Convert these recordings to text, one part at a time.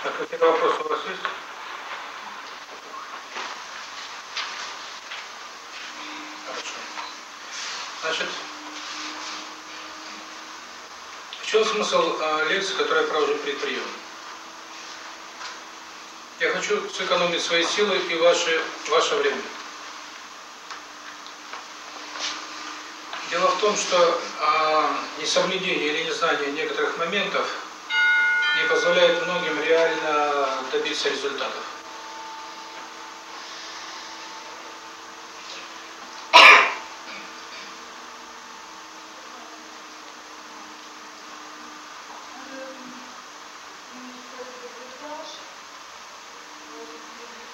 Так, какие вопросы у вас есть? Хорошо. Значит, в чем смысл э, лекции, которая провожу при приеме? Я хочу сэкономить свои силы и ваше, ваше время. Дело в том, что э, несоблюдение или незнание некоторых моментов не позволяет многим реально добиться результатов.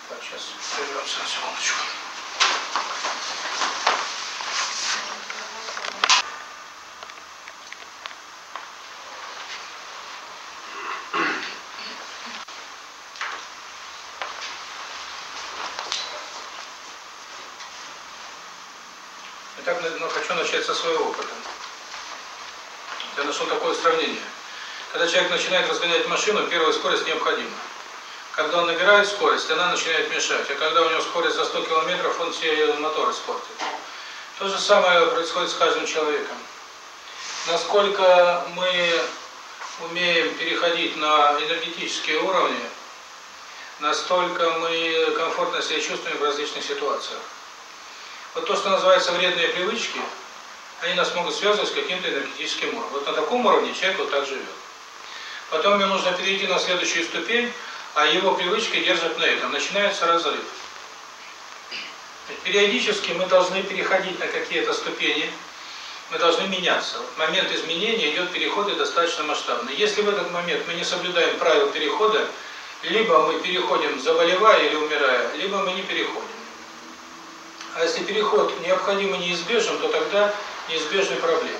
Так, сейчас прервемся на секундочку. Итак, ну, со своего опыта. Я нашел такое сравнение. Когда человек начинает разгонять машину, первая скорость необходима. Когда он набирает скорость, она начинает мешать. А когда у него скорость за 100 километров, он все мотор испортит. То же самое происходит с каждым человеком. Насколько мы умеем переходить на энергетические уровни, настолько мы комфортно себя чувствуем в различных ситуациях. Вот то, что называется вредные привычки, они нас могут связывать с каким-то энергетическим уровнем. Вот на таком уровне человек вот так живет. Потом ему нужно перейти на следующую ступень, а его привычки держат на этом. Начинается разрыв. Периодически мы должны переходить на какие-то ступени, мы должны меняться. Вот момент изменения идет переход и достаточно масштабный. Если в этот момент мы не соблюдаем правил перехода, либо мы переходим заболевая или умирая, либо мы не переходим. А если переход необходим и неизбежен, то тогда неизбежны проблемы.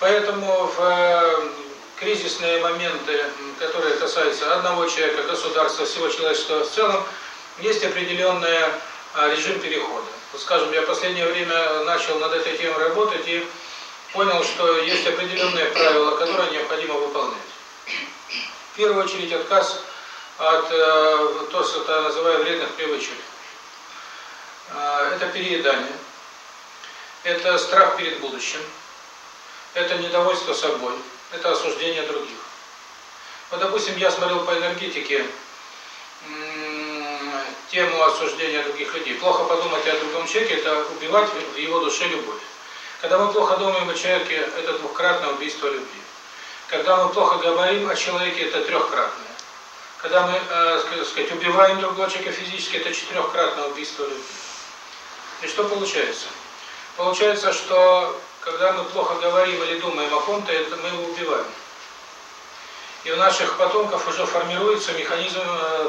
Поэтому в кризисные моменты, которые касаются одного человека, государства, всего человечества в целом, есть определенный режим перехода. Скажем, я в последнее время начал над этой темой работать и понял, что есть определенные правила, которые необходимо выполнять. В первую очередь отказ от то, что я называю вредных привычек. Это переедание, это страх перед будущим, это недовольство собой, это осуждение других. Вот, допустим, я смотрел по энергетике тему осуждения других людей. Плохо подумать о другом человеке – это убивать в его душе любовь. Когда мы плохо думаем о человеке, это двухкратное убийство любви. Когда мы плохо говорим о человеке, это трехкратное. Когда мы, э, сказать, убиваем другого человека физически, это четырехкратное убийство любви. И что получается? Получается, что когда мы плохо говорим или думаем о ком-то, это мы его убиваем. И у наших потомков уже формируется механизм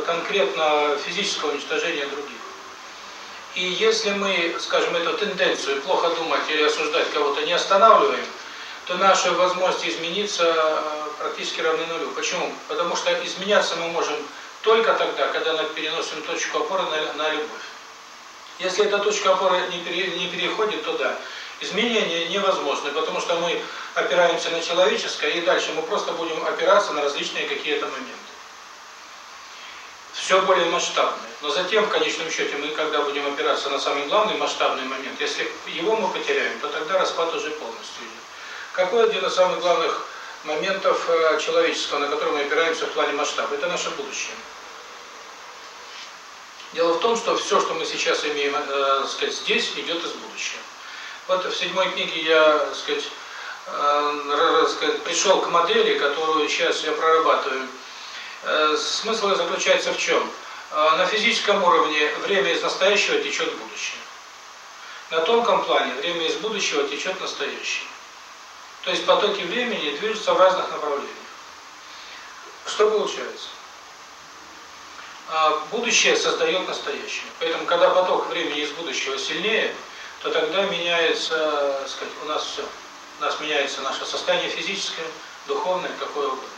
конкретно физического уничтожения других. И если мы, скажем, эту тенденцию плохо думать или осуждать кого-то не останавливаем, то наши возможности измениться практически равны нулю. Почему? Потому что изменяться мы можем только тогда, когда мы переносим точку опоры на, на любовь. Если эта точка опоры не, пере, не переходит туда, изменения невозможны, потому что мы опираемся на человеческое, и дальше мы просто будем опираться на различные какие-то моменты. Все более масштабное. Но затем, в конечном счете, мы, когда будем опираться на самый главный масштабный момент, если его мы потеряем, то тогда распад уже полностью идет. Какой один из самых главных моментов человеческого, на который мы опираемся в плане масштаба? Это наше будущее. Дело в том, что все, что мы сейчас имеем, э, сказать, здесь, идет из будущего. Вот в седьмой книге я, сказать, э, пришел к модели, которую сейчас я прорабатываю. Э, смысл заключается в чем? Э, на физическом уровне время из настоящего течет в будущее. На тонком плане время из будущего течет в настоящее. То есть потоки времени движутся в разных направлениях. Что получается? Будущее создает настоящее. Поэтому, когда поток времени из будущего сильнее, то тогда меняется, сказать, у нас все. У нас меняется наше состояние физическое, духовное, какое угодно.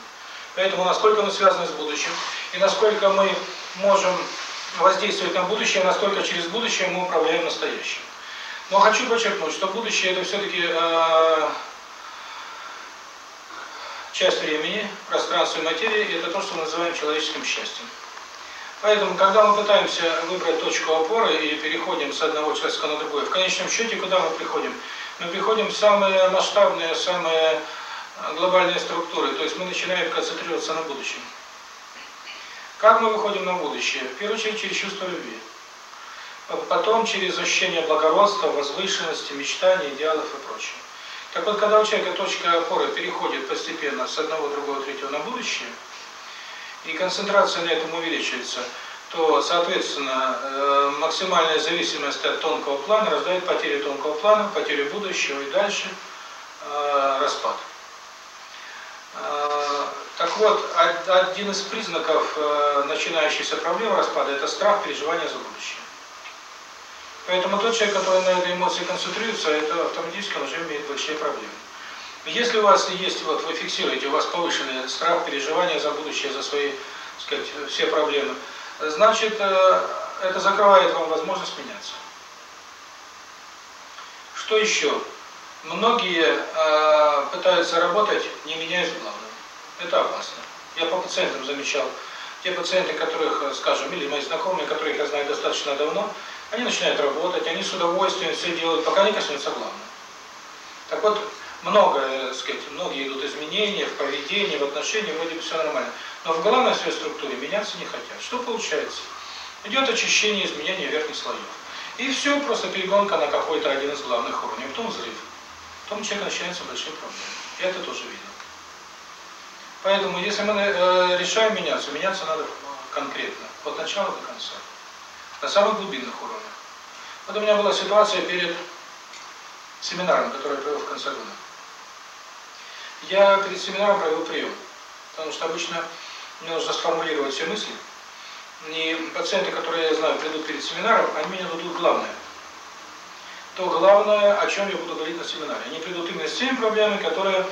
Поэтому, насколько мы связаны с будущим, и насколько мы можем воздействовать на будущее, насколько через будущее мы управляем настоящим. Но хочу подчеркнуть, что будущее это все-таки э, часть времени, пространства и материи, это то, что мы называем человеческим счастьем. Поэтому, когда мы пытаемся выбрать точку опоры и переходим с одного человека на другое, в конечном счете, куда мы приходим? Мы приходим в самые масштабные, самые глобальные структуры, то есть мы начинаем концентрироваться на будущем. Как мы выходим на будущее? В первую очередь через чувство любви. Потом через ощущение благородства, возвышенности, мечтаний, идеалов и прочее. Так вот, когда у человека точка опоры переходит постепенно с одного, другого, третьего на будущее, и концентрация на этом увеличивается, то, соответственно, э, максимальная зависимость от тонкого плана рождает потерю тонкого плана, потерю будущего и дальше э, распад. Э, так вот, один из признаков начинающейся проблемы распада – это страх переживания за будущее. Поэтому тот человек, который на этой эмоции концентрируется, это автоматически уже имеет большие проблемы. Если у вас есть, вот вы фиксируете, у вас повышенный страх, переживания за будущее, за свои, сказать, все проблемы, значит, э, это закрывает вам возможность меняться. Что еще? Многие э, пытаются работать, не меняясь главного. Это опасно. Я по пациентам замечал, те пациенты, которых, э, скажем, или мои знакомые, которых я знаю достаточно давно, они начинают работать, они с удовольствием все делают, пока не коснется главного. Так вот, много, так сказать, многие идут изменения в поведении, в отношении, вроде бы все нормально. Но в главной своей структуре меняться не хотят. Что получается? Идет очищение, изменение верхних слоев. И все, просто перегонка на какой-то один из главных уровней. Потом взрыв. Потом у человека начинаются большие проблемы. И это тоже видно. Поэтому, если мы э, решаем меняться, меняться надо конкретно, от начала до конца. На самых глубинных уровнях. Вот у меня была ситуация перед семинаром, который я провел в конце года. Я перед семинаром провел прием, потому что обычно мне нужно сформулировать все мысли. И пациенты, которые я знаю, придут перед семинаром, они меня дадут главное. То главное, о чем я буду говорить на семинаре. Они придут именно с теми проблемами, которые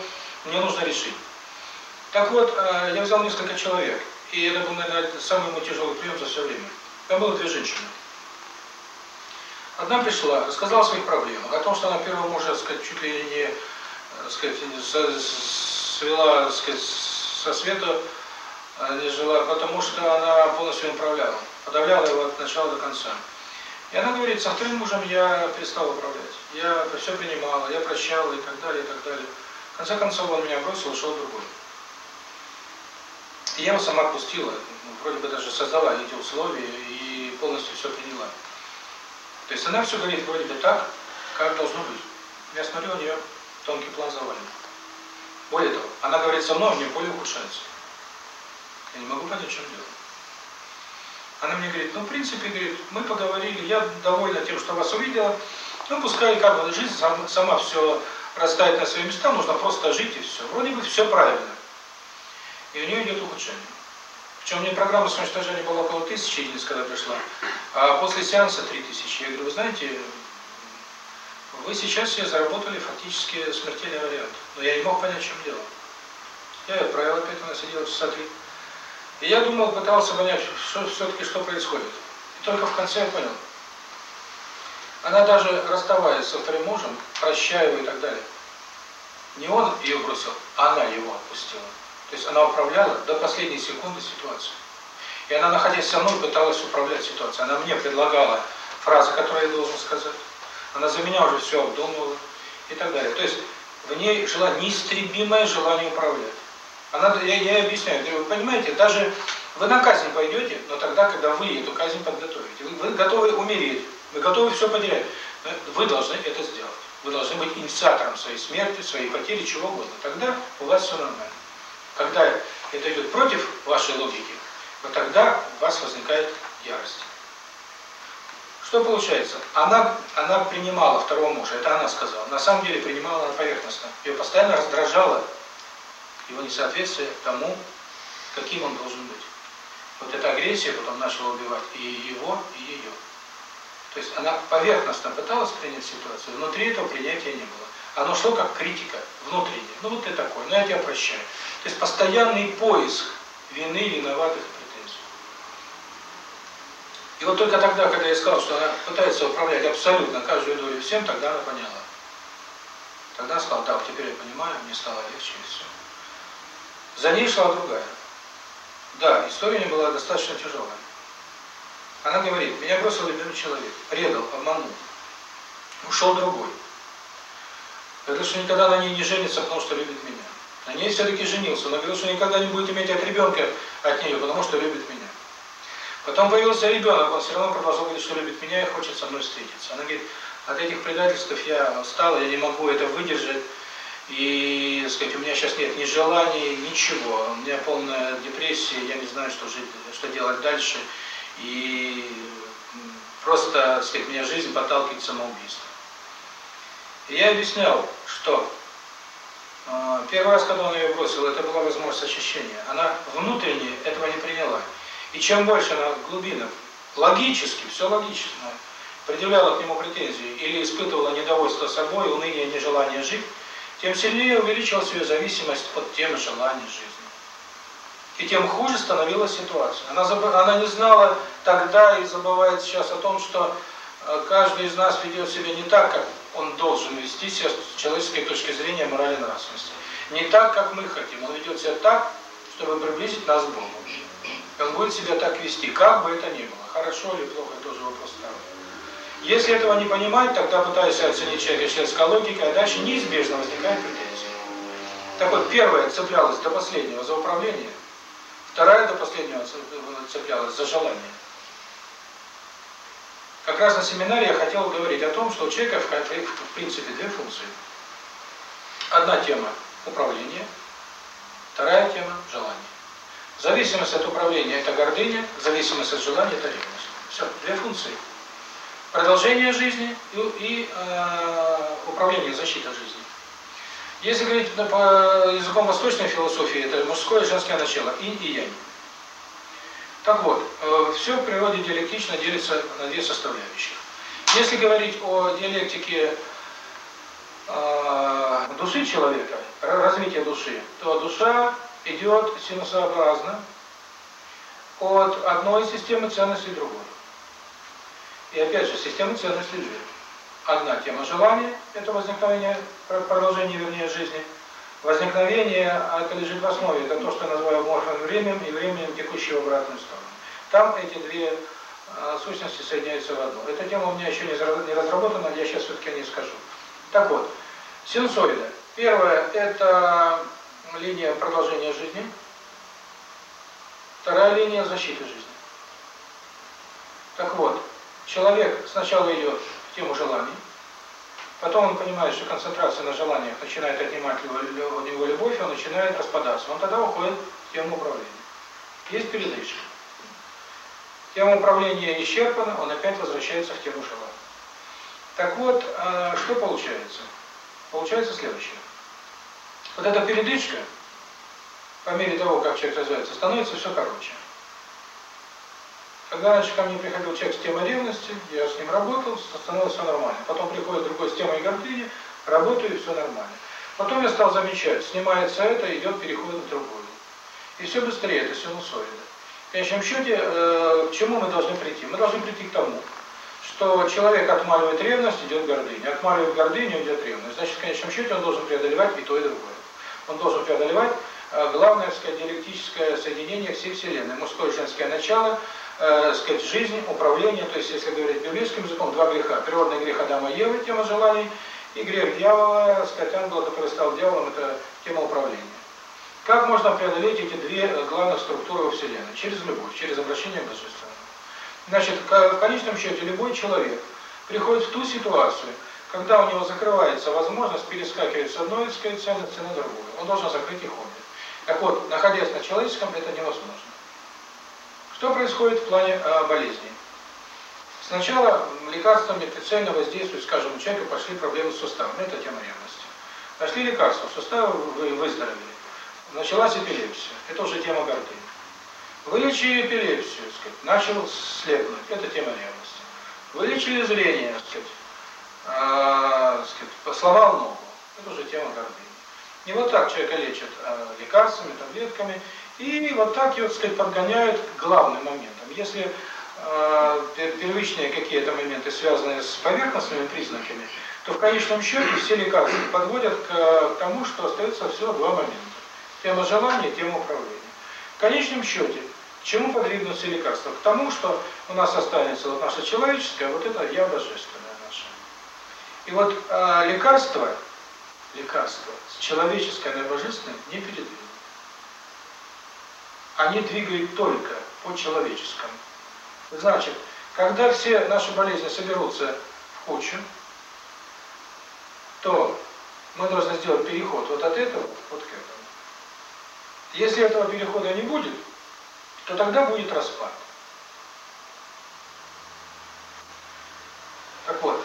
мне нужно решить. Так вот, э, я взял несколько человек, и это был, наверное, самый мой тяжелый прием за все время. Там было две женщины. Одна пришла, рассказала о своих проблемах, о том, что она первого мужа, сказать, чуть ли не, э, сказать, свела, сказать, со света, э, не жила, потому что она полностью управляла, подавляла его от начала до конца. И она говорит, со вторым мужем я перестала управлять. Я все принимала, я прощала и так далее, и так далее. В конце концов он меня бросил, ушел другой. И я его сама отпустила, ну, вроде бы даже создала эти условия и полностью все приняла. То есть она все говорит вроде бы так, как должно быть. Я смотрю, у нее тонкий план завален. Более того, она говорит со мной, у нее более ухудшается. Я не могу понять, в чем дело. Она мне говорит, ну, в принципе, говорит, мы поговорили, я довольна тем, что вас увидела, ну, пускай как бы жизнь сама, сама все расставит на свои места, нужно просто жить и все. Вроде бы все правильно. И у нее идет ухудшение. Причем мне программа самоуничтожения была около тысячи единиц, когда пришла, а после сеанса три тысячи. Я говорю, вы знаете, вы сейчас себе заработали фактически смертельный вариант. Но я не мог понять, в чем дело. Я ее отправил опять, она сидела часа три. И я думал, пытался понять, что все-таки что происходит. И только в конце я понял. Она даже расставаясь со вторым мужем, прощая его и так далее. Не он ее бросил, а она его отпустила. То есть она управляла до последней секунды ситуацию. И она, находясь со мной, пыталась управлять ситуацией. Она мне предлагала фразы, которые я должен сказать. Она за меня уже все обдумывала и так далее. То есть в ней жило неистребимое желание управлять. Она, я, я объясняю, вы понимаете, даже вы на казнь пойдете, но тогда, когда вы эту казнь подготовите. Вы, вы готовы умереть, вы готовы все потерять. Вы должны это сделать. Вы должны быть инициатором своей смерти, своей потери, чего угодно. Тогда у вас все нормально. Когда это идет против вашей логики, вот тогда у вас возникает ярость. Что получается? Она, она принимала второго мужа, это она сказала. На самом деле принимала она поверхностно. Ее постоянно раздражало его несоответствие тому, каким он должен быть. Вот эта агрессия потом начала убивать и его, и ее. То есть она поверхностно пыталась принять ситуацию, внутри этого принятия не было. Оно шло как критика внутренняя. Ну вот ты такой, ну я тебя прощаю. То есть постоянный поиск вины, виноватых и. И вот только тогда, когда я сказал, что она пытается управлять абсолютно каждую долю всем, тогда она поняла. Тогда она сказала, да, теперь я понимаю, мне стало легче и все. За ней шла другая. Да, история у нее была достаточно тяжелая. Она говорит, меня бросил любимый человек, предал, обманул. Ушел другой. Говорит, что никогда на ней не женится, потому что любит меня. На ней все-таки женился, но говорил, что никогда не будет иметь от ребенка от нее, потому что любит меня. Потом появился ребенок, он все равно продолжал говорить, что любит меня и хочет со мной встретиться. Она говорит, от этих предательств я устала, я не могу это выдержать. И, так сказать, у меня сейчас нет ни желаний, ничего. У меня полная депрессия, я не знаю, что жить, что делать дальше. И просто, так сказать, меня жизнь подталкивает к самоубийству. И я объяснял, что э, первый раз, когда он ее бросил, это была возможность очищения. Она внутренне этого не приняла. И чем больше она глубина, логически, все логично, предъявляла к нему претензии или испытывала недовольство собой, уныние, нежелание жить, тем сильнее увеличивалась ее зависимость от темы желания жизни. И тем хуже становилась ситуация. Она, заб... она не знала тогда и забывает сейчас о том, что э, каждый из нас ведет себя не так, как он должен вести себя с человеческой точки зрения морали нравственности. Не так, как мы хотим. Он ведет себя так, чтобы приблизить нас к Богу. Будет себя так вести, как бы это ни было. Хорошо или плохо, тоже вопрос второй. Если этого не понимать, тогда пытаешься оценить человека человеческой логикой, а дальше неизбежно возникает претензия. Так вот, первая цеплялась до последнего за управление, вторая до последнего цеплялась за желание. Как раз на семинаре я хотел говорить о том, что у человека в принципе две функции. Одна тема – управление, вторая тема – желание. Зависимость от управления – это гордыня, зависимость от желания – это ревность. Все, две функции – продолжение жизни и, и э, управление, защита жизни. Если говорить по языком восточной философии, это мужское и женское начало, инь и янь. Так вот, э, все в природе диалектично делится на две составляющие. Если говорить о диалектике э, души человека, развития души, то душа идет синусообразно от одной системы ценностей другой. И опять же, система ценностей лежит. Одна тема желания, это возникновение, продолжение, вернее, жизни. Возникновение, это лежит в основе, это то, что я называю морфным временем и временем, текущего в обратную сторону. Там эти две э, сущности соединяются в одну. Эта тема у меня еще не разработана, я сейчас все-таки не скажу. Так вот, синусоида. Первое – это линия продолжения жизни. Вторая линия – защиты жизни. Так вот, Человек сначала идет в тему желаний, потом он понимает, что концентрация на желаниях начинает отнимать у него любовь, он начинает распадаться. Он тогда уходит в тему управления. Есть передышка. Тема управления исчерпана, он опять возвращается в тему желания. Так вот, а, что получается? Получается следующее. Вот эта передышка, по мере того, как человек развивается, становится все короче. Когда раньше ко мне приходил человек с темой ревности, я с ним работал, становилось все нормально. Потом приходит другой с темой гордыни, работаю, и все нормально. Потом я стал замечать, снимается это, идет переход в другую. И все быстрее, это синусоида. В конечном счете, э, к чему мы должны прийти? Мы должны прийти к тому, что человек отмаливает ревность, идет гордыня. Отмаливает гордыню, идет ревность. Значит, в конечном счете он должен преодолевать и то, и другое. Он должен преодолевать э, главное, так сказать, диалектическое соединение всей Вселенной. Мужское и женское начало – э, сказать, жизнь, управление, то есть, если говорить библейским языком, два греха. Природный грех Адама и Евы, тема желаний, и грех дьявола, сказать, ангела, который стал дьяволом, это тема управления. Как можно преодолеть эти две главных структуры во Вселенной? Через любовь, через обращение к Божественному. Значит, в конечном счете, любой человек приходит в ту ситуацию, когда у него закрывается возможность перескакивать с одной ценности на другую. Он должен закрыть их обе. Так вот, находясь на человеческом, это невозможно. Что происходит в плане э, болезни? Сначала лекарствами прицельно воздействуют, скажем, у человека пошли проблемы с суставом, это тема ревности. Нашли лекарство, суставы выздоровели. Началась эпилепсия, это уже тема гордыни. Вылечили эпилепсию, сказать, начал слепнуть, это тема ревности. Вылечили зрение, сказать, э, сказать, сломал ногу, это уже тема гордыни. И вот так человека лечат э, лекарствами, таблетками, и вот так его, так сказать, подгоняют к главным моментам. Если э, первичные какие-то моменты связаны с поверхностными признаками, то в конечном счете все лекарства подводят к, к тому, что остается всего два момента. Тема желания, тема управления. В конечном счете, к чему подвигнутся лекарства? К тому, что у нас останется вот наше человеческое, вот это я божественное. И вот а, лекарство, лекарство с человеческое на божественное не передвинут. Они двигают только по человеческому. Значит, когда все наши болезни соберутся в кучу, то мы должны сделать переход вот от этого вот к этому. Если этого перехода не будет, то тогда будет распад. Так вот,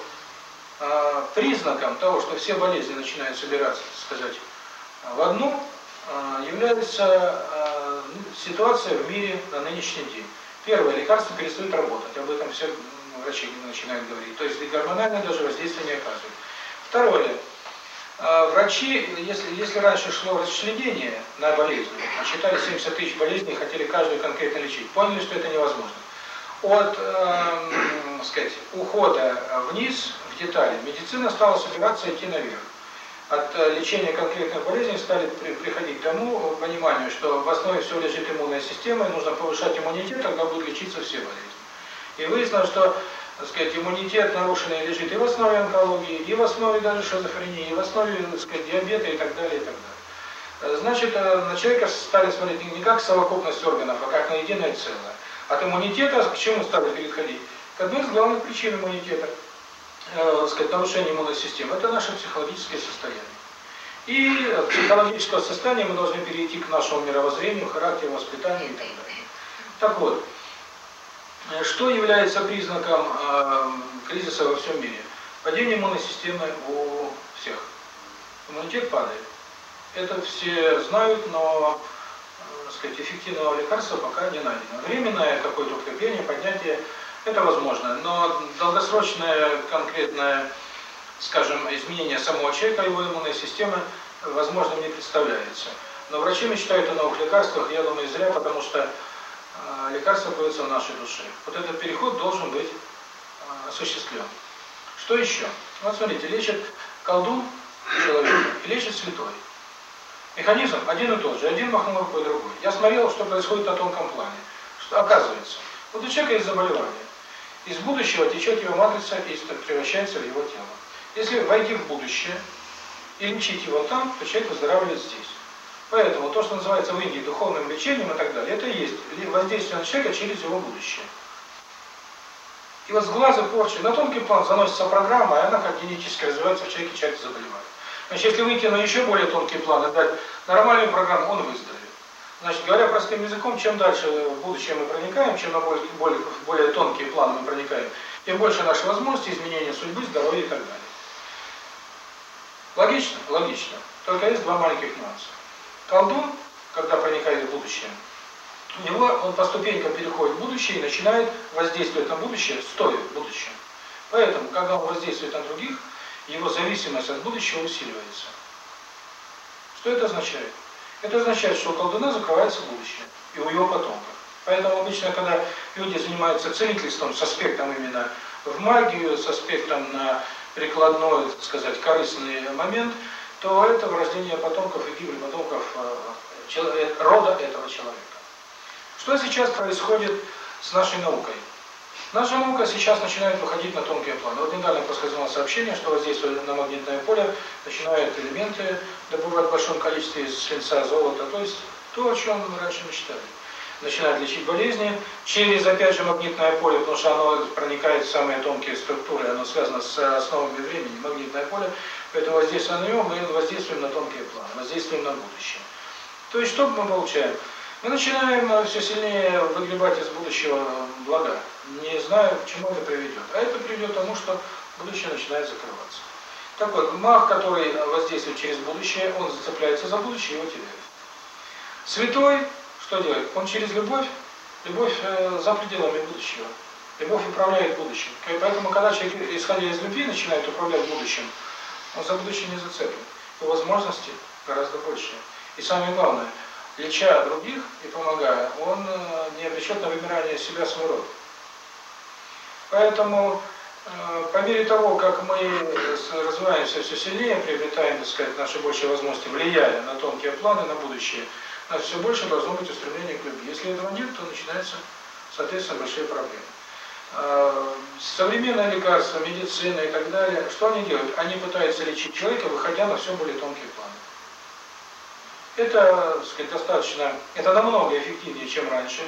а, признаком того, что все болезни начинают собираться, так сказать, в одну, а, является ну, ситуация в мире на нынешний день. Первое, лекарства перестают работать, об этом все врачи начинают говорить, то есть гормональное даже воздействие не оказывает. Второе, а, врачи, если, если раньше шло расчленение на болезни, считали 70 тысяч болезней, хотели каждую конкретно лечить, поняли, что это невозможно. От, э, сказать, ухода вниз, в детали, медицина стала собираться идти наверх. От э, лечения конкретных болезней стали при, приходить к тому пониманию, что в основе все лежит иммунная система, и нужно повышать иммунитет, тогда будут лечиться все болезни. И выяснилось, что так сказать, иммунитет нарушенный лежит и в основе онкологии, и в основе даже шизофрении, и в основе, так сказать, диабета и так далее, и так далее. Э, значит, э, на человека стали смотреть не как совокупность органов, а как на единое целое. От иммунитета к чему стали переходить? К одной из главных причин иммунитета, э, сказать, нарушение иммунной системы, это наше психологическое состояние. И от психологического состояния мы должны перейти к нашему мировоззрению, характеру, воспитанию и так далее. Так вот, Э, что является признаком э, кризиса во всем мире? Падение иммунной системы у всех. Иммунитет падает. Это все знают, но э, сказать, эффективного лекарства пока не найдено. Временное какое-то укрепление, поднятие – это возможно, но долгосрочное конкретное, скажем, изменение самого человека, его иммунной системы, возможно, не представляется. Но врачи мечтают о новых лекарствах, я думаю, зря, потому что а, лекарство появится в нашей душе. Вот этот переход должен быть а, осуществлен. Что еще? Вот смотрите, лечит колдун человека и лечит святой. Механизм один и тот же, один махнул рукой другой. Я смотрел, что происходит на тонком плане. Что оказывается, вот у человека есть заболевание. Из будущего течет его матрица и превращается в его тело. Если войти в будущее и лечить его там, то человек выздоравливает здесь. Поэтому то, что называется в Индии духовным лечением и так далее, это и есть воздействие на человека через его будущее. И вот с глаза порчи на тонкий план заносится программа, и она как генетически развивается в человеке, человек заболевает. Значит, если выйти на еще более тонкий план и дать нормальную программу, он выздоровеет. Значит, говоря простым языком, чем дальше в будущее мы проникаем, чем на более, более, более тонкие планы мы проникаем, тем больше наши возможности изменения судьбы, здоровья и так далее. Логично? Логично. Только есть два маленьких нюанса. Колдун, когда проникает в будущее, у него он по ступенькам переходит в будущее и начинает воздействовать на будущее, стоя в будущем. Поэтому, когда он воздействует на других, его зависимость от будущего усиливается. Что это означает? Это означает, что у колдуна закрывается будущее, и у его потомков. Поэтому обычно, когда люди занимаются целительством с аспектом именно в магию, с аспектом на прикладной, так сказать, корыстный момент – то это врождение потомков и гибель потомков э, рода этого человека. Что сейчас происходит с нашей наукой? Наша наука сейчас начинает выходить на тонкие планы. Вот недавно происходило сообщение, что воздействие на магнитное поле начинают элементы добывать в большом количестве из свинца, золота, то есть то, о чем мы раньше мечтали. Начинают лечить болезни через, опять же, магнитное поле, потому что оно проникает в самые тонкие структуры, оно связано с основами времени, магнитное поле Поэтому воздействуя на него, мы воздействуем на тонкие планы, воздействуем на будущее. То есть что мы получаем? Мы начинаем все сильнее выгребать из будущего блага, не зная, к чему это приведет. А это приведет к тому, что будущее начинает закрываться. Так вот, маг, который воздействует через будущее, он зацепляется за будущее, его теряет. Святой, что делает? Он через любовь, любовь э, за пределами будущего. Любовь управляет будущим. Поэтому, когда человек, исходя из любви, начинает управлять будущим, он за будущее не зацеплен. И возможности гораздо больше. И самое главное, леча других и помогая, он э, не обречет на вымирание себя, свой род. Поэтому Э, по мере того, как мы развиваемся все сильнее, приобретаем, так сказать, наши большие возможности, влияя на тонкие планы, на будущее, у нас все больше должно быть устремление к любви. Если этого нет, то начинаются, соответственно, большие проблемы. Э, современные лекарства, медицина и так далее, что они делают? Они пытаются лечить человека, выходя на все более тонкие планы. Это, так сказать, достаточно, это намного эффективнее, чем раньше,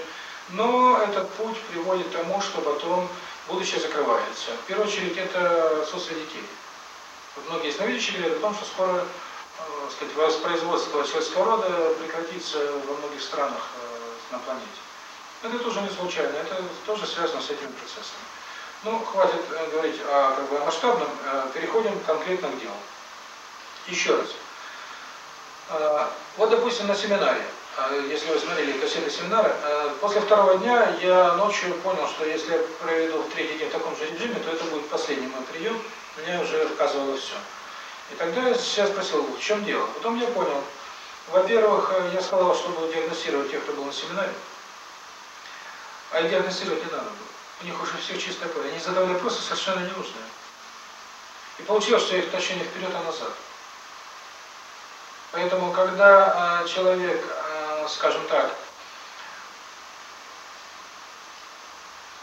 но этот путь приводит к тому, что потом будущее закрывается. В первую очередь, это отсутствие детей. Вот многие ясновидящие говорят о том, что скоро, э, сказать, воспроизводство человеческого рода прекратится во многих странах э, на планете. Это тоже не случайно, это тоже связано с этими процессами. Ну, хватит э, говорить о, как бы, масштабном, э, переходим конкретно к делу. Еще раз. Э, вот, допустим, на семинаре, если вы смотрели кассеты семинара, э, после второго дня я ночью понял, что если я проведу третий день в таком же режиме, то это будет последний мой прием, меня уже отказывало все. И тогда я себя спросил, в чем дело? Потом я понял. Во-первых, я сказал, что буду диагностировать тех, кто был на семинаре. А диагностировать не надо было. У них уже все чистое поле. Они задавали вопросы совершенно ненужные. И получилось, что их тащение вперед и назад. Поэтому, когда э, человек, э, скажем так,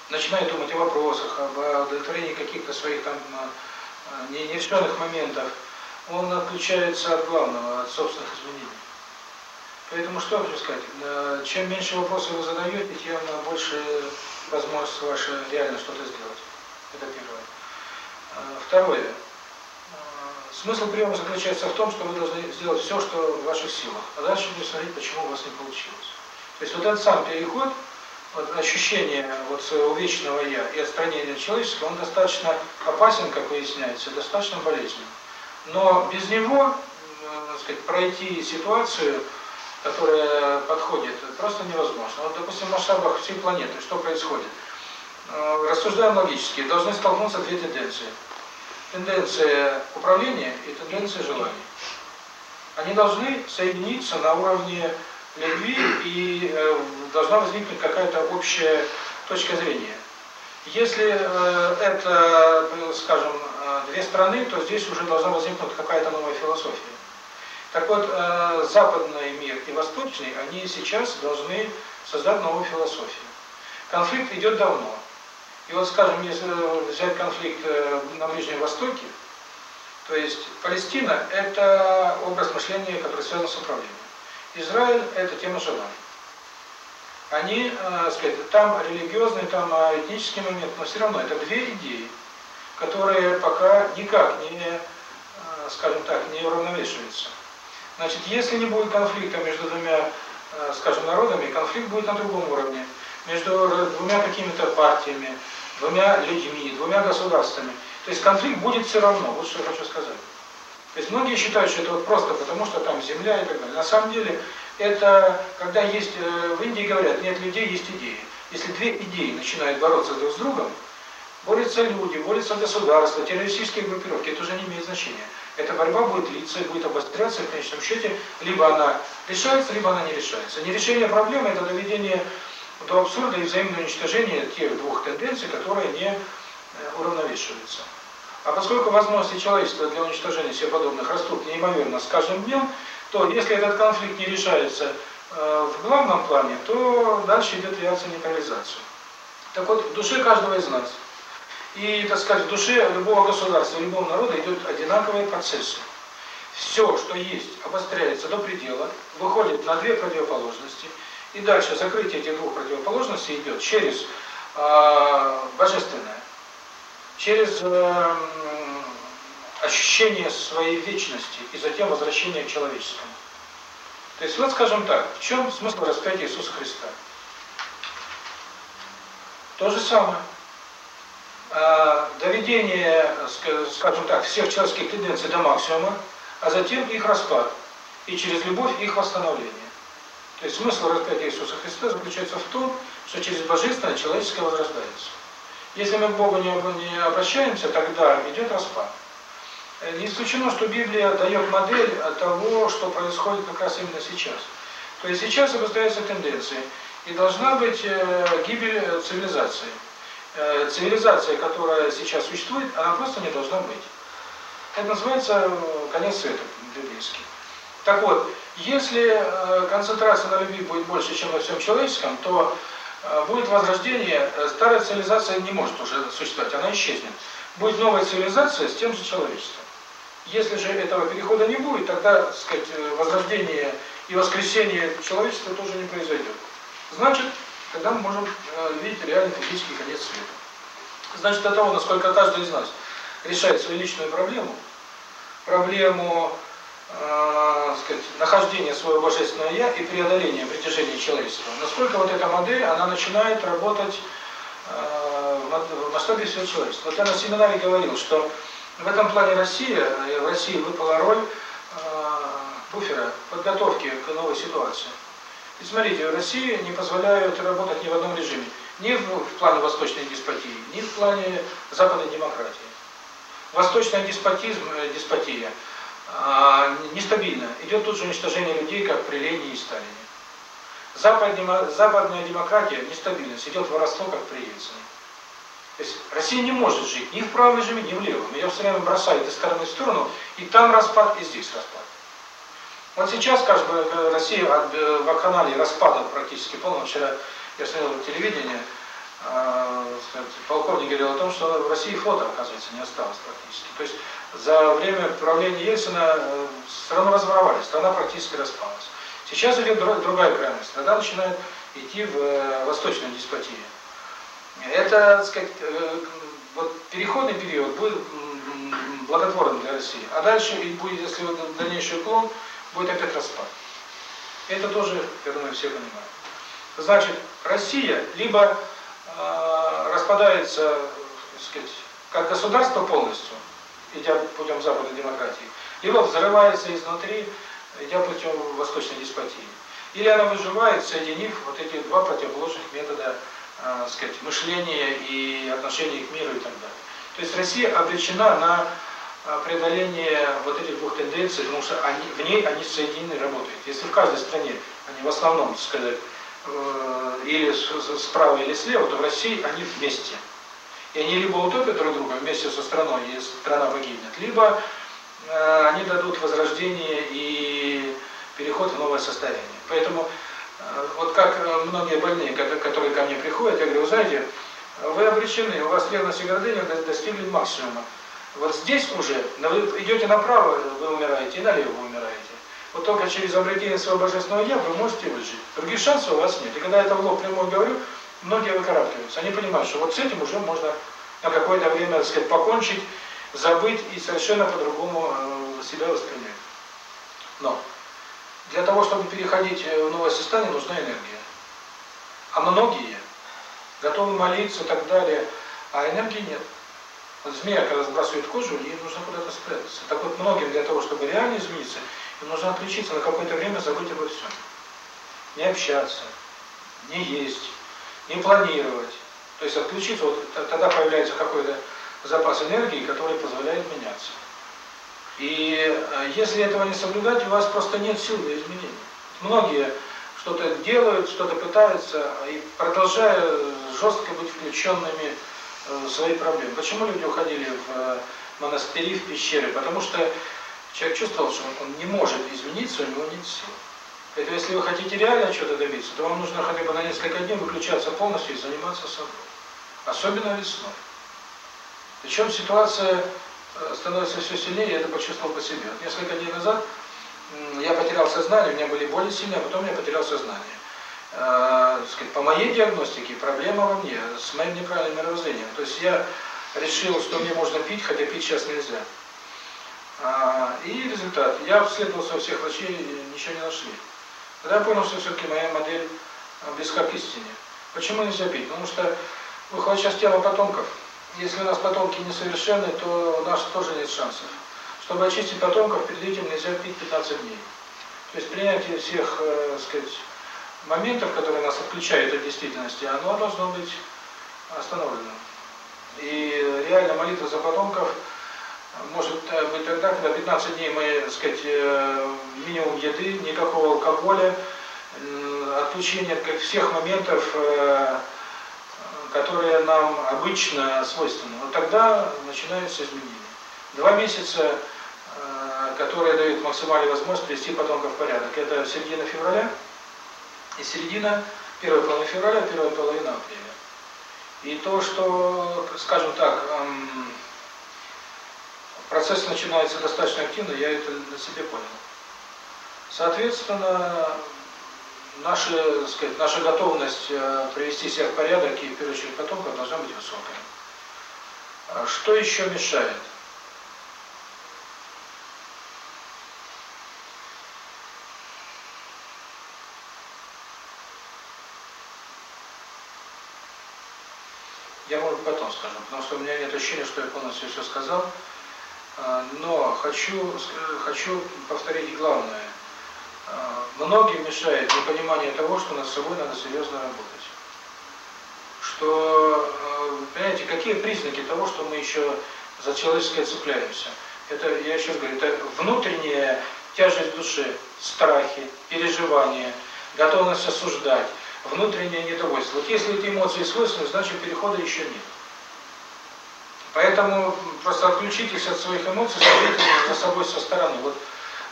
начинает думать о вопросах, об удовлетворении каких-то своих там э, нерешенных моментов, он отключается от главного, от собственных изменений. Поэтому что хочу сказать, чем меньше вопросов вы задаете, тем больше возможность ваша реально что-то сделать. Это первое. Второе. Смысл приема заключается в том, что вы должны сделать все, что в ваших силах. А дальше будем смотреть, почему у вас не получилось. То есть вот этот сам переход, вот ощущение вот своего вечного «я» и отстранение человеческого, он достаточно опасен, как выясняется, достаточно болезненен. Но без него, так сказать, пройти ситуацию которая подходит, просто невозможно. Вот, допустим, в масштабах всей планеты что происходит? Э, рассуждаем логически, должны столкнуться две тенденции. Тенденция управления и тенденция желаний. Они должны соединиться на уровне любви, и э, должна возникнуть какая-то общая точка зрения. Если э, это, скажем, две страны, то здесь уже должна возникнуть какая-то новая философия. Так вот, э, западный мир и восточный, они сейчас должны создать новую философию. Конфликт идет давно. И вот, скажем, если взять конфликт э, на Ближнем Востоке, то есть Палестина – это образ мышления, который связан с управлением. Израиль – это тема желаний. Они, э, сказать, там религиозный, там этнический момент, но все равно это две идеи, которые пока никак не, э, скажем так, не уравновешиваются. Значит, если не будет конфликта между двумя, э, скажем, народами, конфликт будет на другом уровне, между двумя какими-то партиями, двумя людьми, двумя государствами. То есть конфликт будет все равно, вот что я хочу сказать. То есть многие считают, что это вот просто потому, что там земля и так далее. На самом деле, это когда есть, э, в Индии говорят, нет людей, есть идеи. Если две идеи начинают бороться друг с другом, борются люди, борются государства, террористические группировки, это уже не имеет значения эта борьба будет длиться и будет обостряться, в конечном счете либо она решается, либо она не решается. Нерешение проблемы – это доведение до абсурда и взаимного уничтожения тех двух тенденций, которые не э, уравновешиваются. А поскольку возможности человечества для уничтожения себе подобных растут неимоверно с каждым днем, то если этот конфликт не решается э, в главном плане, то дальше идет реакция нейтрализации. Так вот, в душе каждого из нас и, так сказать, в душе любого государства, любого народа идут одинаковые процессы. Все, что есть, обостряется до предела, выходит на две противоположности, и дальше закрытие этих двух противоположностей идет через э, божественное, через э, ощущение своей вечности и затем возвращение к человеческому. То есть, вот скажем так, в чем смысл распятия Иисуса Христа? То же самое. Э, доведение, скажем так, всех человеческих тенденций до максимума, а затем их распад, и через любовь их восстановление. То есть смысл распятия Иисуса Христа заключается в том, что через божественное человеческое возрождается. Если мы к Богу не обращаемся, тогда идет распад. Э, не исключено, что Библия дает модель того, что происходит как раз именно сейчас. То есть сейчас обостряются тенденции, и должна быть э, гибель цивилизации. э, цивилизация, которая сейчас существует, она просто не должна быть. Это называется э, конец света библейский. Так вот, если э, концентрация на любви будет больше, чем во всем человеческом, то э, будет возрождение, э, старая цивилизация не может уже существовать, она исчезнет. Будет новая цивилизация с тем же человечеством. Если же этого перехода не будет, тогда, так сказать, возрождение и воскресение человечества тоже не произойдет. Значит, тогда мы можем видеть реальный физический конец света. Значит, от того, насколько каждый из нас решает свою личную проблему, проблему э, сказать, нахождения своего божественного я и преодоления притяжения человечества, насколько вот эта модель, она начинает работать э, в масштабе всего человечества. Вот я на семинаре говорил, что в этом плане Россия, в России выпала роль э, буфера, подготовки к новой ситуации. И смотрите, в России не позволяют работать ни в одном режиме. Ни в, в плане восточной деспотии, ни в плане западной демократии. Восточная деспотизм, э, деспотия а, нестабильна. Идет тут же уничтожение людей, как при Лене и Сталине. Западная, западная демократия, нестабильность, идет воровство, как при Ельцине. То есть Россия не может жить ни в правом режиме, ни в левом. Ее все время бросает из стороны в сторону, и там распад, и здесь распад. Вот сейчас, скажем, э, Россия э, в канале распада практически полного. Вчера я смотрел телевидение, э, полковник говорил о том, что в России флота, оказывается, не осталось практически. То есть за время правления Ельцина страну разворовали, страна практически распалась. Сейчас идет другая крайность, страна начинает идти в восточную деспотию. Это, так сказать, вот переходный период будет благотворным для России. А дальше будет, если вот дальнейший уклон, будет опять распад. Это тоже, я думаю, все понимают. Значит, Россия либо э, распадается, так сказать, как государство полностью, идя путем западной демократии, либо взрывается изнутри, идя путем восточной деспотии. Или она выживает, соединив вот эти два противоположных метода э, сказать, мышления и отношения к миру и так далее. То есть Россия обречена на Э, преодоление вот этих двух тенденций, потому что они, в ней они соединены работают. Если в каждой стране они в основном, сказать, э, или справа или слева, то в России они вместе. И они либо утопят друг друга вместе со страной, и страна погибнет, либо э, они дадут возрождение и переход в новое состояние. Поэтому, э, вот как э, многие больные, которые ко мне приходят, я говорю, знаете, вы обречены, у вас ревность и гордыня достигли максимума. Вот здесь уже, вы идете направо, вы умираете, и налево. Вот только через обретение своего божественного я вы можете выжить. Других шансов у вас нет. И когда я это в лоб прямо говорю, многие выкарабкиваются. Они понимают, что вот с этим уже можно на какое-то время, так сказать, покончить, забыть и совершенно по-другому э, себя воспринять. Но для того, чтобы переходить в новое состояние, нужна энергия. А многие готовы молиться и так далее, а энергии нет. Вот змея, когда сбрасывает кожу, ей нужно куда-то спрятаться. Так вот, многим для того, чтобы реально измениться, им нужно отключиться на какое-то время, забыть обо всем. Не общаться, не есть, не планировать. То есть отключиться, вот тогда появляется какой-то запас энергии, который позволяет меняться. И э, если этого не соблюдать, у вас просто нет сил для изменений. Многие что-то делают, что-то пытаются, и продолжая жестко быть включенными Э, свои проблемы. Почему люди уходили в э, монастыри, в пещеры? Потому что человек чувствовал, что он не может измениться, у него нет сил. Это если вы хотите реально чего-то добиться, то вам нужно хотя бы на несколько дней выключаться полностью и заниматься собой. Особенно весной. Причем ситуация э, становится все сильнее, я это почувствовал по себе. Вот несколько дней назад я потерял сознание, у меня были боли сильные, а потом я потерял сознание э, сказать, по моей диагностике проблема во мне, с моим неправильным мировоззрением. То есть я решил, что мне можно пить, хотя пить сейчас нельзя. А, и результат. Я обследовался у всех врачей, ничего не нашли. Тогда я понял, что все-таки моя модель близка к истине. Почему нельзя пить? Потому что выходит сейчас тема потомков. Если у нас потомки несовершенны, то у нас тоже нет шансов. Чтобы очистить потомков, перед этим нельзя пить 15 дней. То есть принятие всех, э, сказать, моментов, которые нас отключают от действительности, оно должно быть остановлено. И реально молитва за потомков может э, быть тогда, когда 15 дней мы, так сказать, э, минимум еды, никакого алкоголя, отключение от всех моментов, которые нам обычно свойственны, вот тогда начинаются изменения. Два месяца, которые дают максимальную возможность привести потомков в порядок, это середина февраля и середина, первая половина февраля, первая половина апреля. И то, что, скажем так, процесс начинается достаточно активно, я это на себе понял. Соответственно, наша, сказать, наша готовность э, привести себя в порядок и, в потомков должна быть высокая. А что еще мешает? Я, может, потом скажу, потому что у меня нет ощущения, что я полностью все сказал. А, но хочу, хочу повторить главное. А, многим мешает непонимание того, что над собой надо серьезно работать. Что, а, понимаете, какие признаки того, что мы еще за человеческое цепляемся? Это, я еще говорю, это внутренняя тяжесть души, страхи, переживания, готовность осуждать, внутреннее недовольство. Вот если эти эмоции свойственны, значит перехода еще нет. Поэтому просто отключитесь от своих эмоций, смотрите за собой со стороны. Вот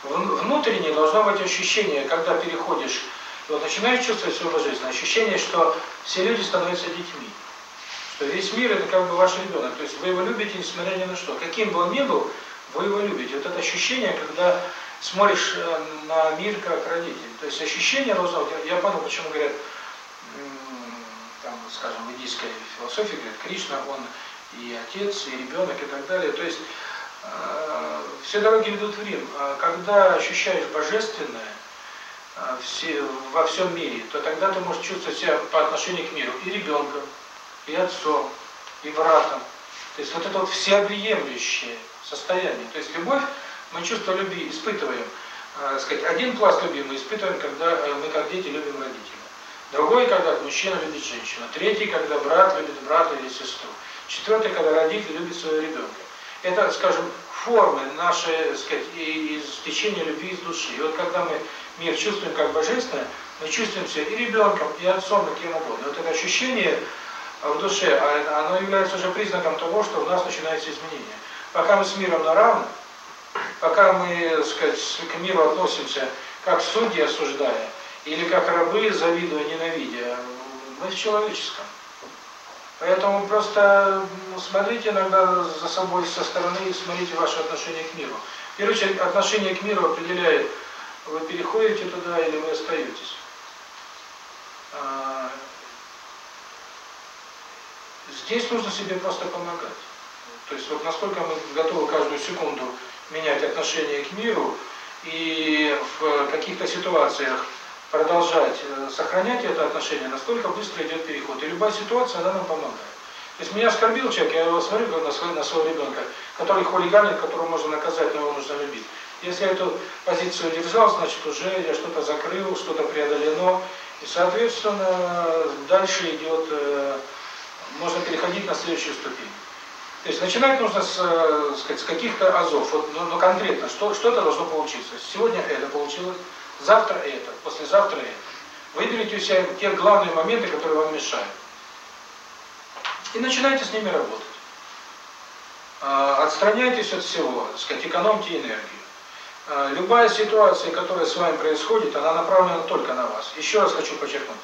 внутренне должно быть ощущение, когда переходишь, вот начинаешь чувствовать свою божественность, ощущение, что все люди становятся детьми. Что весь мир это как бы ваш ребенок. То есть вы его любите, несмотря ни на что. Каким бы он ни был, вы его любите. Вот это ощущение, когда смотришь э, на мир как родитель. То есть ощущение должно я понял, почему говорят, там, скажем, в индийской философии, говорят, Кришна, он и отец, и ребенок, и так далее. То есть э, все дороги ведут в Рим. А когда ощущаешь божественное э, все, во всем мире, то тогда ты можешь чувствовать себя по отношению к миру и ребенком, и отцом, и братом. То есть вот это вот всеобъемлющее состояние. То есть любовь, мы чувство любви испытываем. Э, сказать, один пласт любви мы испытываем, когда э, мы как дети любим родителей. Другой, когда мужчина любит женщину. Третий, когда брат любит брата или сестру. Четвертый, когда родитель любит своего ребенка. Это, скажем, формы нашей, сказать, из течения любви из души. И вот когда мы мир чувствуем как божественное, мы чувствуем себя и ребенком, и отцом, и кем угодно. Вот это ощущение в душе, а оно является уже признаком того, что у нас начинается изменение. Пока мы с миром на равных, пока мы, сказать, к миру относимся как судьи, осуждая, или как рабы, завидуя, ненавидя, мы в человеческом. Поэтому просто смотрите иногда за собой со стороны и смотрите ваше отношение к миру. В первую очередь, отношение к миру определяет, вы переходите туда или вы остаетесь. А, здесь нужно себе просто помогать. То есть вот насколько мы готовы каждую секунду менять отношение к миру, и в каких-то ситуациях продолжать э, сохранять это отношение, настолько быстро идет переход. И любая ситуация, она нам помогает. То есть меня оскорбил человек, я его смотрю на своего, на своего ребенка, который хулиганит, которого можно наказать, но его нужно любить. Если я эту позицию держал, значит уже я что-то закрыл, что-то преодолено. И, соответственно, дальше идет, э, можно переходить на следующую ступень. То есть начинать нужно с, э, с каких-то азов, вот, но, но конкретно, что что-то должно получиться. Сегодня это получилось, завтра это, послезавтра это. Выберите у себя те главные моменты, которые вам мешают. И начинайте с ними работать. А, отстраняйтесь от всего, сказать, экономьте энергию. А, любая ситуация, которая с вами происходит, она направлена только на вас. Еще раз хочу подчеркнуть.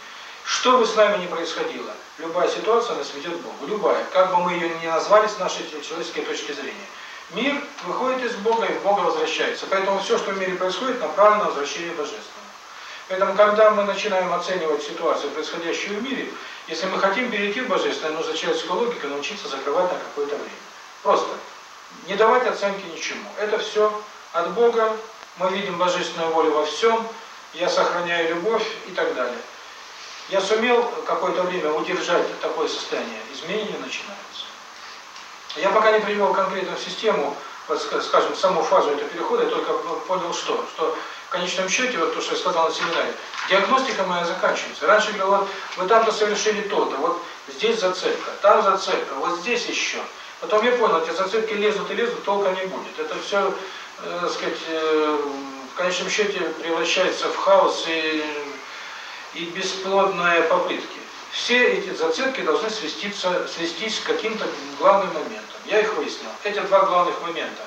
Что бы с нами ни происходило, любая ситуация нас ведет к Богу. Любая. Как бы мы ее ни назвали с нашей человеческой точки зрения. Мир выходит из Бога и в Бога возвращается. Поэтому все, что в мире происходит, направлено на возвращение Божественного. Поэтому, когда мы начинаем оценивать ситуацию, происходящую в мире, если мы хотим перейти в Божественное, нужно человеческую логику научиться закрывать на какое-то время. Просто не давать оценки ничему. Это все от Бога, мы видим Божественную волю во всем, я сохраняю любовь и так далее. Я сумел какое-то время удержать такое состояние, изменения начинаются. Я пока не привел конкретную систему, вот, скажем, саму фазу этого перехода, я только понял что, что в конечном счете, вот то, что я сказал на семинаре, диагностика моя заканчивается. Раньше говорил, вот вы там-то совершили то-то, вот здесь зацепка, там зацепка, вот здесь еще. Потом я понял, эти зацепки лезут и лезут, толка не будет. Это все, э, сказать, э, в конечном счете превращается в хаос и, и бесплодные попытки. Все эти зацепки должны свеститься, свестись к каким-то главным моментам. Я их выяснил. Эти два главных момента,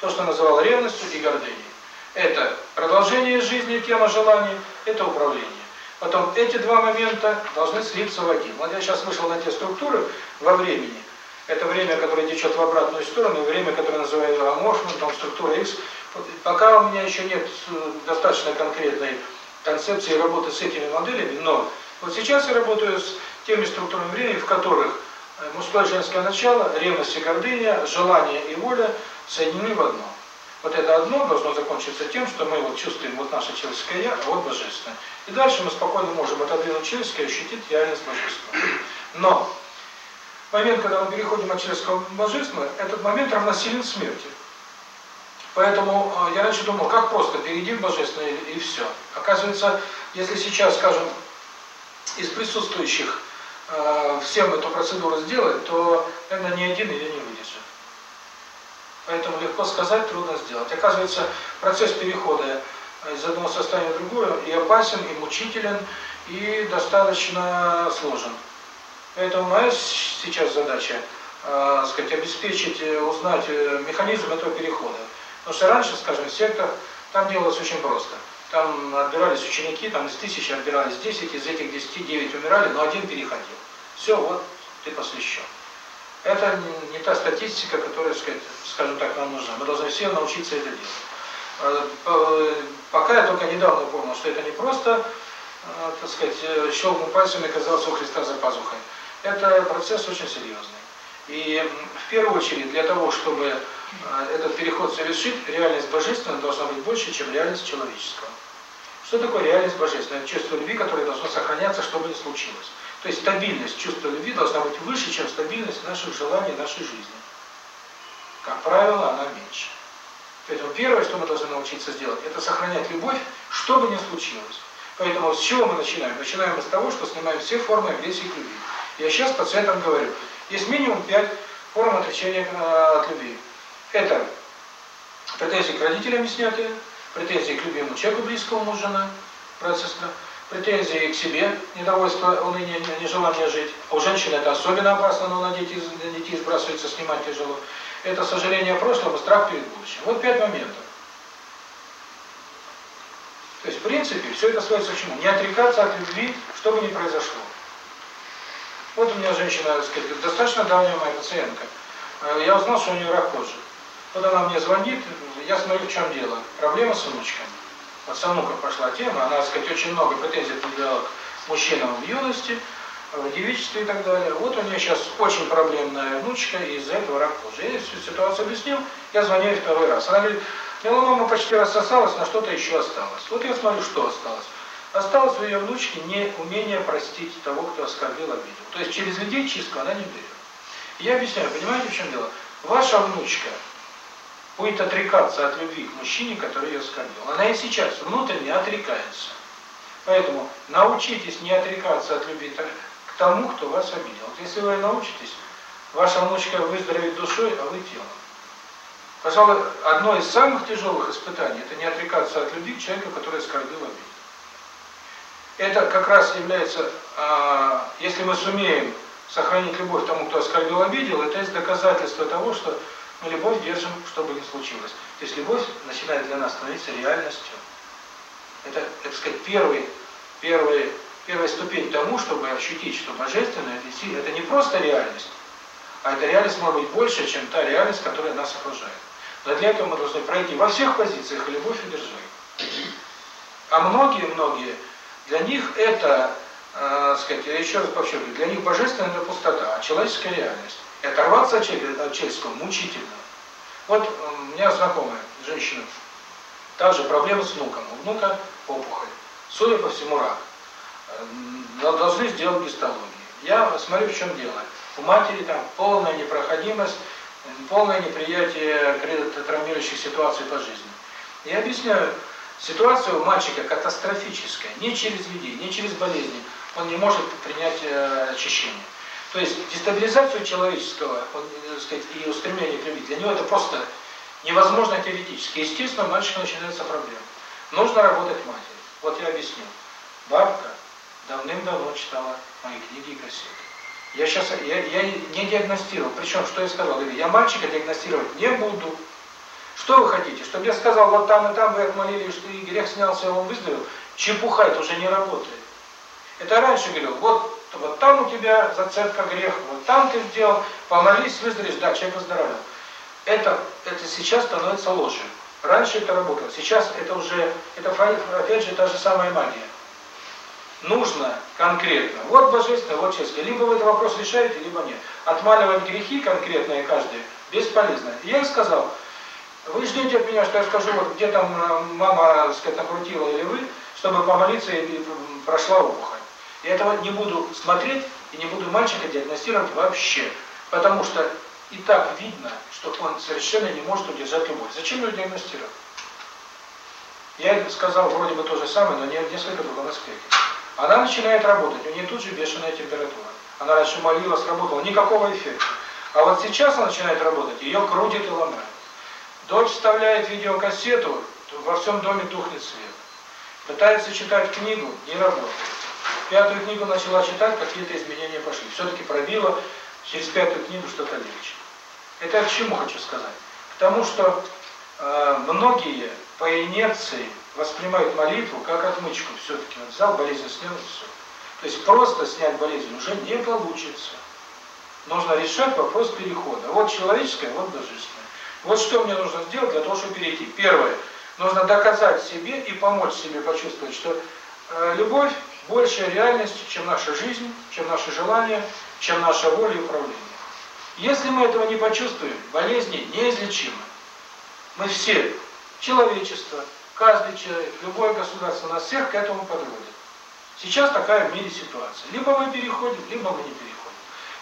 то, что называл ревностью и гордыней, это продолжение жизни, тема желаний, это управление. Потом эти два момента должны слиться в один. Вот я сейчас вышел на те структуры во времени. Это время, которое течет в обратную сторону, время, которое называется аморфным, там структура X. Пока у меня еще нет э, достаточно конкретной концепции работы с этими моделями, но вот сейчас я работаю с теми структурами времени, в которых э, мужское женское начало, ревность и гордыня, желание и воля соединены в одно. Вот это одно должно закончиться тем, что мы вот чувствуем вот наше человеческое «я», вот божественное. И дальше мы спокойно можем отодвинуть человеческое и ощутить реальность божества. Но момент, когда мы переходим от человеческого к божественному, этот момент равносилен смерти. Поэтому э, я раньше думал, как просто перейди в божественное и все. Оказывается, если сейчас, скажем, из присутствующих э, всем эту процедуру сделать, то, наверное, ни один ее не выдержит. Поэтому легко сказать, трудно сделать. Оказывается, процесс перехода из одного состояния в другое и опасен, и мучителен, и достаточно сложен. Поэтому моя сейчас задача, э, сказать, обеспечить, э, узнать э, механизм этого перехода. Потому что раньше, скажем, в сектах, там делалось очень просто. Там отбирались ученики, там из тысячи отбирались 10, из этих 10 9 умирали, но один переходил. Все, вот ты посвящен. Это не та статистика, которая, сказать, скажем так, нам нужна. Мы должны все научиться это делать. Э, пока я только недавно понял, что это не просто, э, так сказать, э, щелкнул пальцами и оказался у Христа за пазухой. Это процесс очень серьезный. И в первую очередь для того, чтобы этот переход совершить, реальность божественная должна быть больше, чем реальность человеческого. Что такое реальность божественная? Это чувство любви, которое должно сохраняться, что бы ни случилось. То есть стабильность чувства любви должна быть выше, чем стабильность наших желаний, нашей жизни. Как правило, она меньше. Поэтому первое, что мы должны научиться сделать, это сохранять любовь, что бы ни случилось. Поэтому с чего мы начинаем? Начинаем мы с того, что снимаем все формы агрессии к любви. Я сейчас пациентам говорю, есть минимум пять форм отречения от любви. Это претензии к родителям неснятые, претензии к любимому человеку, близкому мужу, жена, процесс, претензии к себе, недовольство, уныние, нежелание жить. А у женщины это особенно опасно, но на детей, на детей сбрасывается, снимать тяжело. Это сожаление о прошлом и страх перед будущим. Вот пять моментов. То есть, в принципе, все это сводится к чему? Не отрекаться от любви, что бы ни произошло. Вот у меня женщина, так сказать, достаточно давняя моя пациентка. Э, я узнал, что у нее рак кожи. Вот она мне звонит, я смотрю, в чем дело. Проблема с внучками. Вот с внуком пошла тема, она, так сказать, очень много претензий предъявляла к мужчинам в юности, в девичестве и так далее. Вот у нее сейчас очень проблемная внучка, и из-за этого рак кожи. Я всю ситуацию объяснил, я звоню ей второй раз. Она говорит, меланома почти рассосалась, но что-то еще осталось. Вот я смотрю, что осталось. Осталось в ее внучке не умение простить того, кто оскорбил, обидел. То есть через людей чистку она не берет. Я объясняю, понимаете, в чем дело? Ваша внучка будет отрекаться от любви к мужчине, который ее оскорбил. Она и сейчас внутренне отрекается. Поэтому научитесь не отрекаться от любви к тому, кто вас обидел. Вот если вы научитесь, ваша внучка выздоровеет душой, а вы телом. Пожалуй, одно из самых тяжелых испытаний – это не отрекаться от любви к человеку, который оскорбил, обидел. Это как раз является, а, если мы сумеем сохранить любовь тому, кто оскорбил, обидел, это есть доказательство того, что мы любовь держим, что бы ни случилось. То есть любовь начинает для нас становиться реальностью. Это, так сказать, первый, первый, первая ступень тому, чтобы ощутить, что божественное – это не просто реальность, а эта реальность может быть больше, чем та реальность, которая нас окружает. Но для этого мы должны пройти во всех позициях любовь и держи. А многие-многие, для них это, э, сказать, я еще раз подчеркиваю, для них божественная – это пустота, а человеческая реальность. И оторваться от человеческого мучительно. Вот у меня знакомая женщина, также проблемы с внуком. У внука опухоль. Судя по всему, рак. Должны сделать гистологию. Я смотрю, в чем дело. У матери там полная непроходимость, полное неприятие травмирующих ситуаций по жизни. Я объясняю, ситуация у мальчика катастрофическая. Не через людей, не через болезни. Он не может принять э, очищение. То есть дестабилизацию человеческого он, э, сказать, и устремление к для него это просто невозможно теоретически. Естественно, у начинается проблема. Нужно работать матери. Вот я объяснил. Бабка, давным-давно читала мои книги и кассеты. Я сейчас, я, я не диагностировал. Причем, что я сказал? Я мальчика диагностировать не буду. Что вы хотите? Чтобы я сказал, вот там и там вы отмолили, что и грех снялся, он выздоровел? Чепуха, это уже не работает. Это раньше говорил, вот, вот там у тебя зацепка грех, вот там ты сделал, помолись, выздоровеешь, да, человек выздоровел. Это, это сейчас становится ложью. Раньше это работало, сейчас это уже, это опять же та же самая магия. Нужно конкретно, вот божественно, вот честно, либо вы этот вопрос решаете, либо нет. Отмаливать грехи конкретные каждый бесполезно. И я сказал, вы ждете от меня, что я скажу, вот где там э, мама, так сказать, накрутила или вы, чтобы помолиться и прошла опухоль. Я этого не буду смотреть и не буду мальчика диагностировать вообще, потому что и так видно, что он совершенно не может удержать любовь. Зачем его диагностировать? Я сказал вроде бы то же самое, но не несколько другом аспекте. Она начинает работать, у нее тут же бешеная температура. Она раньше молилась, работала, никакого эффекта. А вот сейчас она начинает работать, ее крутит и ломает. Дочь вставляет видеокассету, во всем доме тухнет свет. Пытается читать книгу, не работает. Пятую книгу начала читать, какие-то изменения пошли. Все-таки пробила через пятую книгу что-то легче. Это к чему хочу сказать? К тому, что э, многие по инерции воспринимают молитву как отмычку. Все-таки вот взял болезнь, снял все. То есть просто снять болезнь уже не получится. Нужно решать вопрос перехода. Вот человеческое, вот божественное. Вот что мне нужно сделать для того, чтобы перейти. Первое. Нужно доказать себе и помочь себе почувствовать, что э, любовь большая реальность, чем наша жизнь, чем наши желания, чем наша воля и управление. Если мы этого не почувствуем, болезни неизлечимы. Мы все, человечество, каждый человек, любое государство, нас всех к этому подводит. Сейчас такая в мире ситуация. Либо мы переходим, либо мы не переходим.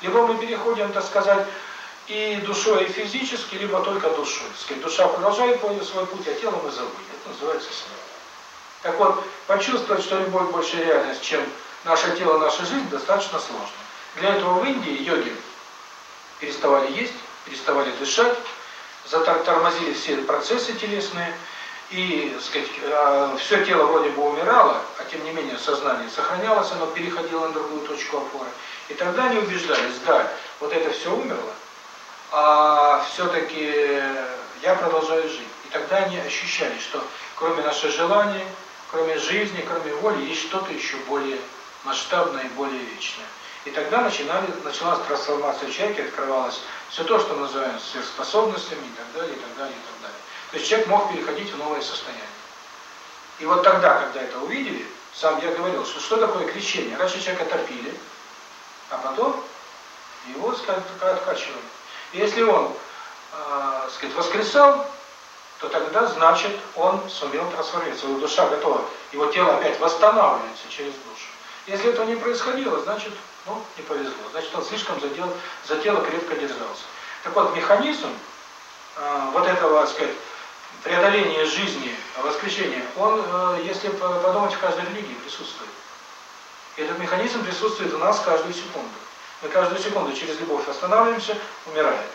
Либо мы переходим, так сказать, и душой, и физически, либо только душой. сказать, душа продолжает свой путь, а тело мы забыли. Это называется смерть. Так вот, почувствовать, что любовь больше реальность, чем наше тело, наша жизнь, достаточно сложно. Для этого в Индии йоги переставали есть, переставали дышать, затормозили все процессы телесные, и, сказать, а, все тело вроде бы умирало, а тем не менее сознание сохранялось, оно переходило на другую точку опоры. И тогда они убеждались, да, вот это все умерло, а все-таки я продолжаю жить. И тогда они ощущали, что кроме нашего желания, кроме жизни, кроме воли, есть что-то еще более масштабное и более вечное. И тогда начинали, началась трансформация человека, открывалось все то, что мы называем сверхспособностями и так далее, и так далее, и так далее. То есть человек мог переходить в новое состояние. И вот тогда, когда это увидели, сам я говорил, что что такое крещение? Раньше человека топили, а потом его, скажем, откачивали. И если он, э, сказать, воскресал, то тогда, значит, он сумел трансформироваться. Его душа готова, его тело опять восстанавливается через душу. Если этого не происходило, значит, ну, не повезло. Значит, он слишком за, дело, за тело крепко держался. Так вот, механизм э, вот этого, так сказать, преодоления жизни, воскрешения, он, э, если подумать, в каждой религии присутствует. Этот механизм присутствует у нас каждую секунду. Мы каждую секунду через любовь останавливаемся, умираем.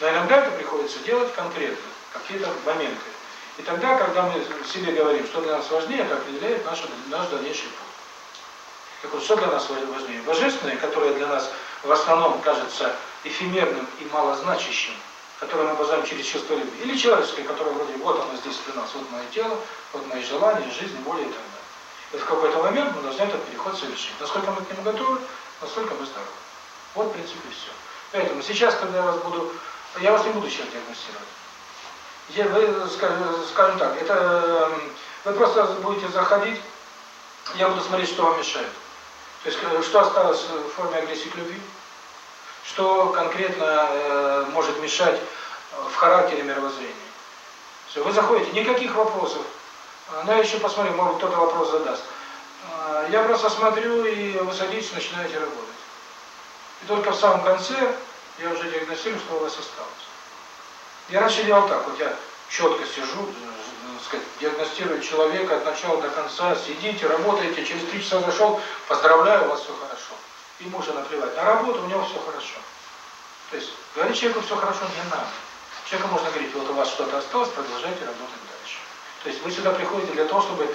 Но иногда это приходится делать конкретно, какие-то моменты. И тогда, когда мы себе говорим, что для нас важнее, это определяет наш, наш дальнейший путь. Так вот, что для нас важнее? Божественное, которое для нас в основном кажется эфемерным и малозначащим, которое мы обожаем через чувство любви, или человеческое, которое вроде вот оно здесь при нас, вот мое тело, вот мои желания, жизнь, воля и так далее. И в какой-то момент мы должны этот переход совершить. Насколько мы к нему готовы, настолько мы здоровы. Вот, в принципе, все. Поэтому сейчас, когда я вас буду... Я вас не буду сейчас диагностировать. Вы, скажем так, это... Вы просто будете заходить, я буду смотреть, что вам мешает. То есть, э, что осталось в форме агрессии к любви, что конкретно э, может мешать э, в характере мировоззрения. Все, вы заходите, никаких вопросов. Но я еще посмотрю, может кто-то вопрос задаст. Я просто смотрю, и вы садитесь, начинаете работать. И только в самом конце я уже диагностирую, что у вас осталось. Я раньше делал так, вот я четко сижу, сказать, диагностирую человека от начала до конца, сидите, работаете, через три часа зашел, поздравляю, у вас все хорошо. Ему уже наплевать. На работу у него все хорошо. То есть говорить человеку все хорошо не надо. Человеку можно говорить, вот у вас что-то осталось, продолжайте работать дальше. То есть вы сюда приходите для того, чтобы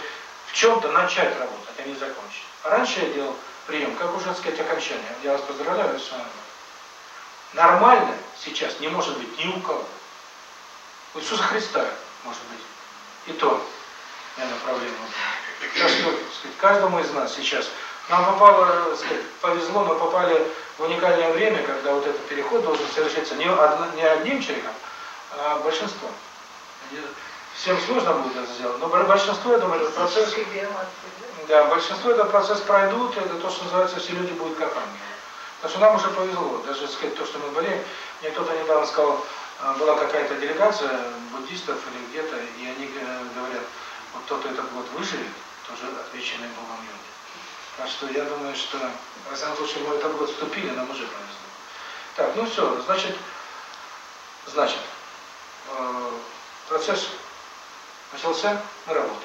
в чем-то начать работать, а не закончить. А раньше я делал прием, как уже, так сказать, окончание. Я вас поздравляю, с вами. Нормально сейчас не может быть ни у кого. У Иисуса Христа может быть. И то, наверное, проблема. Так что, сказать, каждому из нас сейчас нам попало, сказать, повезло, но попали в уникальное время, когда вот этот переход должен совершиться не, одно, не одним человеком, а большинством. Всем сложно будет это сделать, но большинство, я думаю, этот процесс... Да, большинство этот процесс пройдут, это то, что называется, все люди будут как ангелы. Потому что нам уже повезло, даже сказать то, что мы болеем. Мне кто-то недавно сказал, была какая-то делегация буддистов или где-то, и они говорят, вот кто-то этот год выживет, тоже отвеченный Богом люди. Так что я думаю, что, во всяком случае, мы этот год вступили, нам уже повезло. Так, ну все, значит, значит, э, процесс начался, мы работаем.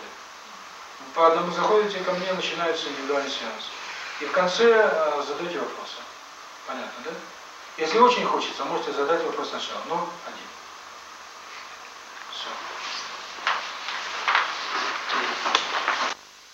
По одному заходите ко мне, начинается индивидуальный сеанс. И в конце э, задаете вопросы. Понятно, да? Если очень хочется, можете задать вопрос сначала, но один.